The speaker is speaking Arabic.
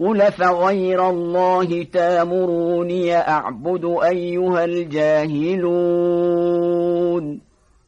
قل فغير الله تامروني أعبد أيها الجاهلون